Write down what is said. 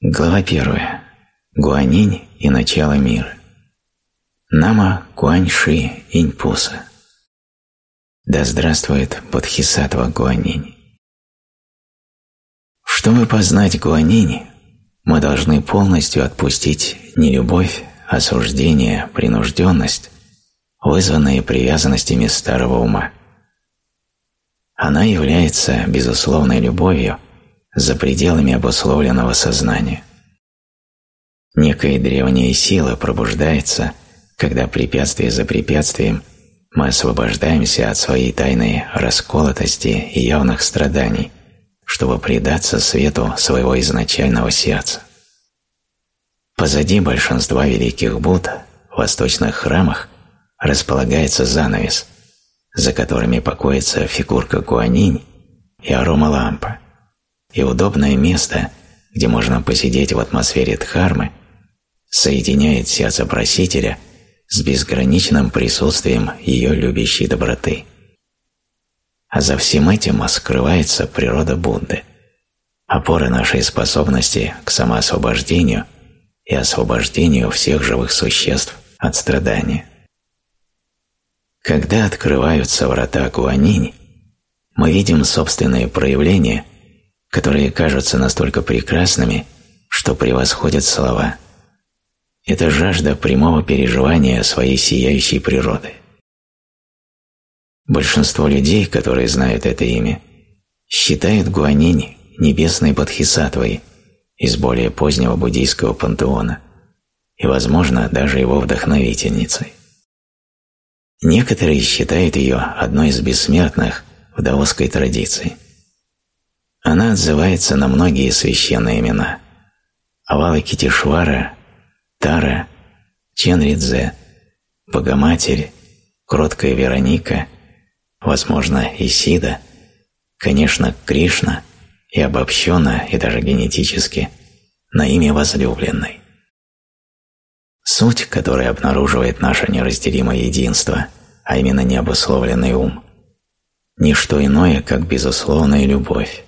Глава первая. Гуанинь и начало мира. Нама Гуаньши Иньпуса. Да здравствует Бодхисаттва Гуанинь. Чтобы познать Гуанинь, мы должны полностью отпустить не любовь, осуждение, принужденность, вызванные привязанностями старого ума. Она является безусловной любовью за пределами обусловленного сознания. Некая древняя сила пробуждается, когда препятствие за препятствием мы освобождаемся от своей тайной расколотости и явных страданий, чтобы предаться свету своего изначального сердца. Позади большинства великих Будд в восточных храмах располагается занавес – за которыми покоится фигурка Гуанинь и аромалампа, и удобное место, где можно посидеть в атмосфере Дхармы, соединяет сердце просителя с безграничным присутствием ее любящей доброты. А за всем этим скрывается природа Будды, опора нашей способности к самоосвобождению и освобождению всех живых существ от страдания. Когда открываются врата Гуанинь, мы видим собственные проявления, которые кажутся настолько прекрасными, что превосходят слова. Это жажда прямого переживания своей сияющей природы. Большинство людей, которые знают это имя, считают Гуанинь небесной бодхисаттвой из более позднего буддийского пантеона и, возможно, даже его вдохновительницей. Некоторые считают ее одной из бессмертных в даосской традиции. Она отзывается на многие священные имена – Авалакитишвара, Тара, Ченридзе, Богоматерь, Кроткая Вероника, возможно, Исида, конечно, Кришна и обобщенно, и даже генетически, на имя возлюбленной. Суть, которая обнаруживает наше неразделимое единство, а именно необусловленный ум, – ничто иное, как безусловная любовь.